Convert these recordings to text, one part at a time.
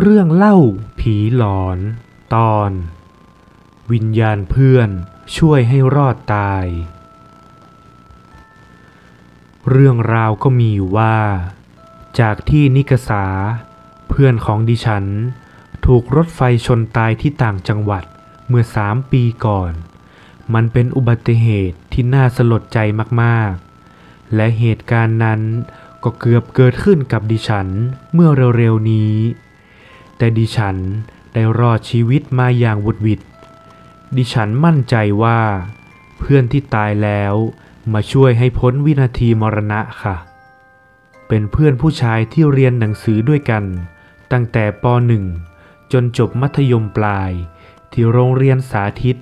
เรื่องเล่าผีหลอน ตอน วิญญาณเพื่อนช่วยให้รอดตาย เรื่องราวก็มีอยู่ว่า จากที่นิกษา เพื่อนของดิฉัน ถูกรถไฟชนตายที่ต่างจังหวัดเมื่อสามปีก่อน มันเป็นอุบัติเหตุที่น่าสลดใจมากๆ และเหตุการณ์นั้นก็เกือบเกิดขึ้นกับดิฉันเมื่อเร็วๆนี้ แต่ดิฉันได้รอดชีวิตมาอย่างวุดวิดดิฉันมั่นใจว่า เพื่อนที่ตายแล้วมาช่วยให้พ้นวินาทีมรณะค่ะ เป็นเพื่อนผู้ชายที่เรียนหนังสือด้วยกัน ตั้งแต่ป .1 จนจบมัธยมปลาย ที่โรงเรียนสาธิต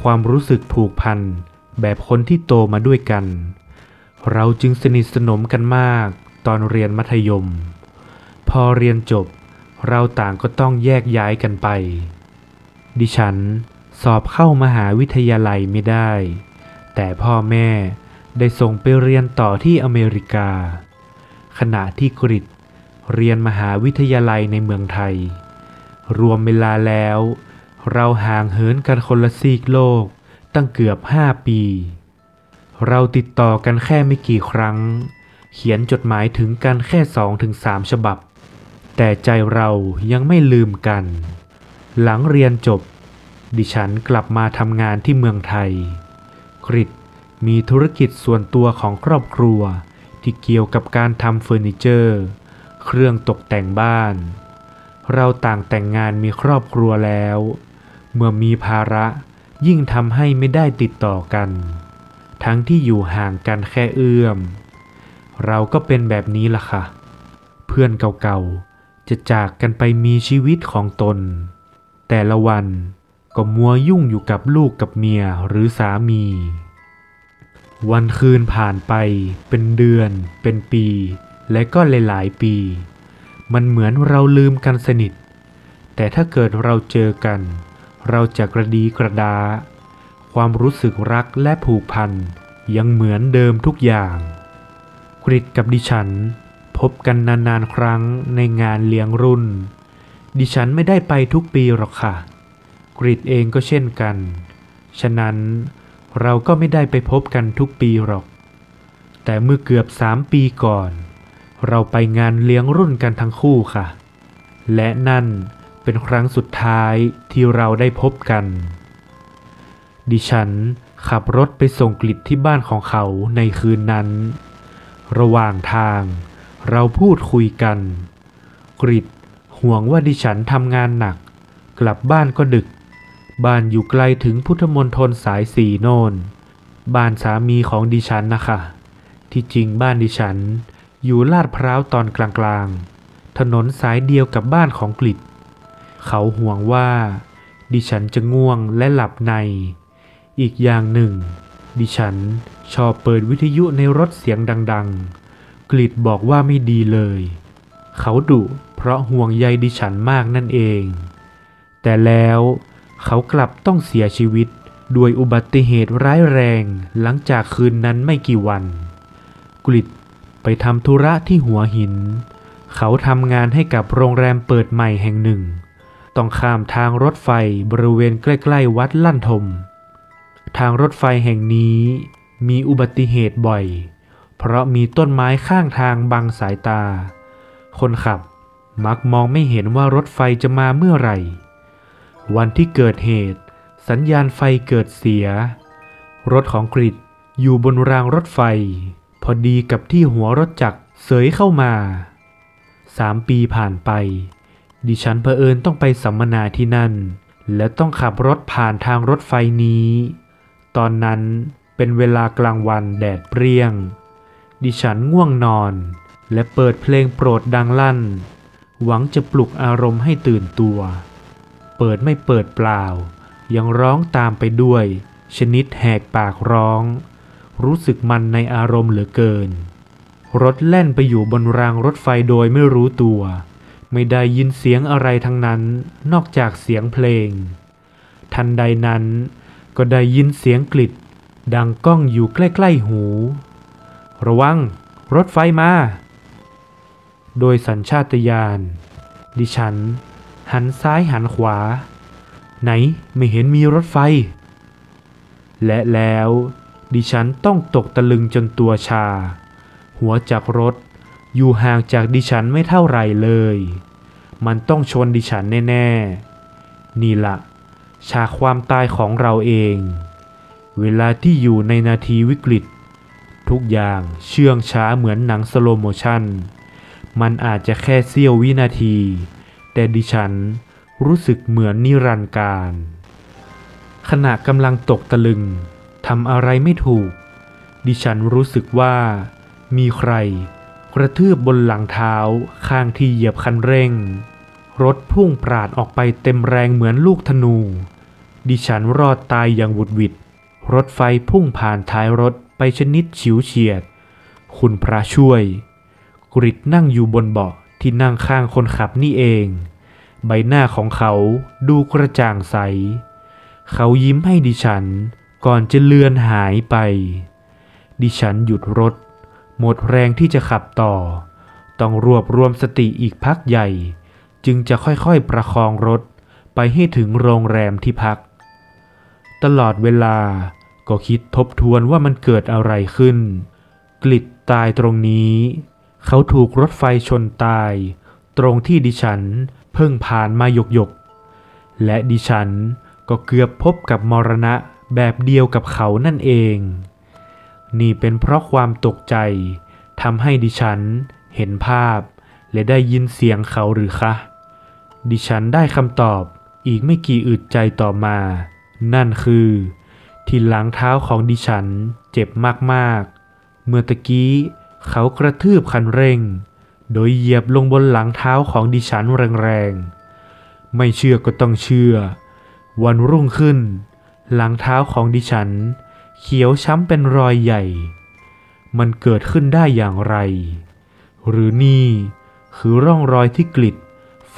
ความรู้สึกผูกพันแบบคนที่โตมาด้วยกัน เราจึงสนิทสนมกันมากตอนเรียนมัธยม พอเรียนจบ เราต่างก็ต้องแยกย้ายกันไป ดิฉันสอบเข้ามหาวิทยาลัยไม่ได้ แต่พ่อแม่ได้ส่งไปเรียนต่อที่อเมริกา ขณะที่กริดเรียนมหาวิทยาลัยในเมืองไทย รวมเวลาแล้ว เราห่างเหินกันคนละซีกโลกตั้งเกือบห้าปี เราติดต่อกันแค่ไม่กี่ครั้ง เขียนจดหมายถึงกันแค่สองถึงสามฉบับ แต่ใจเรายังไม่ลืมกัน หลังเรียนจบ ดิฉันกลับมาทำงานที่เมืองไทยกริดมีธุรกิจส่วนตัวของครอบครัวที่เกี่ยวกับการทำเฟอร์นิเจอร์ เครื่องตกแต่งบ้าน เราต่างแต่งงานมีครอบครัวแล้ว เมื่อมีภาระยิ่งทำให้ไม่ได้ติดต่อกัน ทั้งที่อยู่ห่างกันแค่เอื้อม เราก็เป็นแบบนี้ล่ะค่ะ เพื่อนเก่าๆ จะจากกันไปมีชีวิตของตน แต่ละวันก็มัวยุ่งอยู่กับลูกกับเมียหรือสามี วันคืนผ่านไปเป็นเดือน เป็นปี และก็หลายๆปี มันเหมือนเราลืมกันสนิท แต่ถ้าเกิดเราเจอกัน เราจะกระดีกระดา ความรู้สึกรักและผูกพันยังเหมือนเดิมทุกอย่าง กริดกับดิฉัน พบกันนานๆครั้งในงานเลี้ยงรุ่น ดิฉันไม่ได้ไปทุกปีหรอกค่ะ กริดเองก็เช่นกัน ฉะนั้นเราก็ไม่ได้ไปพบกันทุกปีหรอก แต่เมื่อเกือบสามปีก่อน เราไปงานเลี้ยงรุ่นกันทั้งคู่ค่ะ และนั่นเป็นครั้งสุดท้ายที่เราได้พบกัน ดิฉันขับรถไปส่งกลิดที่บ้านของเขาในคืนนั้น ระหว่างทางเเราพูดคุยกัน กริดห่วงว่าดิฉันทำงานหนัก กลับบ้านก็ดึก บ้านอยู่ไกลถึงพุทธมณฑลสายสีโนนบ้านสามีของดิฉันนะคะ ที่จริงบ้านดิฉัน อยู่ลาดพร้าวตอนกลางๆ ถนนสายเดียวกับบ้านของกลิดเขาห่วงว่า ดิฉันจะง่วงและหลับใน อีกอย่างหนึ่ง ดิฉันชอบเปิดวิทยุในรถเสียงดังๆ กลิดบอกว่าไม่ดีเลย เขาดุเพราะห่วงใยดิฉันมากนั่นเอง แต่แล้วเขากลับต้องเสียชีวิตด้วยอุบัติเหตุร้ายแรงหลังจากคืนนั้นไม่กี่วันกลิดไปทำธุระที่หัวหิน เขาทำงานให้กับโรงแรมเปิดใหม่แห่งหนึ่ง ต้องข้ามทางรถไฟบริเวณใกล้ๆวัดลั่นทม ทางรถไฟแห่งนี้มีอุบัติเหตุบ่อย เพราะมีต้นไม้ข้างทางบังสายตา คนขับมักมองไม่เห็นว่ารถไฟจะมาเมื่อไหร่ วันที่เกิดเหตุ สัญญาณไฟเกิดเสีย รถของกริดอยู่บนรางรถไฟ พอดีกับที่หัวรถจักรเสยเข้ามา สามปีผ่านไป ดิฉันเผอิญต้องไปสัมมนาที่นั่น และต้องขับรถผ่านทางรถไฟนี้ ตอนนั้นเป็นเวลากลางวันแดดเปรี้ยง ดิฉันง่วงนอน และเปิดเพลงโปรดดังลั่น หวังจะปลุกอารมณ์ให้ตื่นตัว เปิดไม่เปิดเปล่า ยังร้องตามไปด้วย ชนิดแหกปากร้อง รู้สึกมันในอารมณ์เหลือเกิน รถแล่นไปอยู่บนรางรถไฟโดยไม่รู้ตัว ไม่ได้ยินเสียงอะไรทั้งนั้น นอกจากเสียงเพลง ทันใดนั้นก็ได้ยินเสียงกลิดดังก้องอยู่ใกล้ ๆ หู ระวัง รถไฟมา โดยสัญชาตญาณดิฉัน หันซ้ายหันขวา ไหนไม่เห็นมีรถไฟ และแล้วดิฉันต้องตกตะลึงจนตัวชา หัวจากรถอยู่ห่างจากดิฉันไม่เท่าไรเลย มันต้องชนดิฉันแน่ ๆ นี่ละฉากความตายของเราเอง เวลาที่อยู่ในนาทีวิกฤต ทุกอย่างเชื่องช้าเหมือนหนัง slow motion มันอาจจะแค่เสี้ยววินาที แต่ดิฉันรู้สึกเหมือนนิรันดร์การ ขณะกำลังตกตะลึงทำอะไรไม่ถูก ดิฉันรู้สึกว่า มีใคร กระทืบบนหลังเท้าข้างที่เหยียบคันเร่ง รถพุ่งปราดออกไปเต็มแรงเหมือนลูกธนู ดิฉันรอดตายอย่างหวุดหวิดรถไฟพุ่งผ่านท้ายรถ ไปชนิดฉิวเฉียด คุณพระช่วย กริดนั่งอยู่บนเบาะที่นั่งข้างคนขับนี่เอง ใบหน้าของเขาดูกระจ่างใส เขายิ้มให้ดิฉันก่อนจะเลือนหายไป ดิฉันหยุดรถ หมดแรงที่จะขับต่อ ต้องรวบรวมสติอีกพักใหญ่ จึงจะค่อยๆประคองรถไปให้ถึงโรงแรมที่พัก ตลอดเวลา ก็คิดทบทวนว่ามันเกิดอะไรขึ้น กลิดตายตรงนี้ เขาถูกรถไฟชนตาย ตรงที่ดิฉันเพิ่งผ่านมาหยกหยก และดิฉันก็เกือบพบกับมรณะแบบเดียวกับเขานั่นเอง นี่เป็นเพราะความตกใจทำให้ดิฉันเห็นภาพ และได้ยินเสียงเขาหรือคะ ดิฉันได้คำตอบอีกไม่กี่อึดใจต่อมา นั่นคือ ที่หลังเท้าของดิฉันเจ็บมากๆ เมื่อตะกี้เขากระทืบคันเร่ง โดยเหยียบลงบนหลังเท้าของดิฉันแรงๆ ไม่เชื่อก็ต้องเชื่อ วันรุ่งขึ้น หลังเท้าของดิฉัน เขียวช้ำเป็นรอยใหญ่ มันเกิดขึ้นได้อย่างไร หรือนี่คือร่องรอยที่กลิด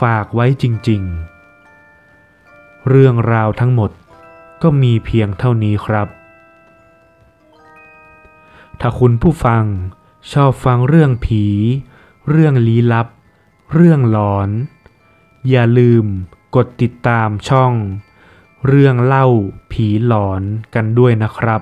ฝากไว้จริงๆ เรื่องราวทั้งหมด ก็มีเพียงเท่านี้ครับ ถ้าคุณผู้ฟังชอบฟังเรื่องผี เรื่องลี้ลับ เรื่องหลอน อย่าลืมกดติดตามช่อง เรื่องเล่าผีหลอนกันด้วยนะครับ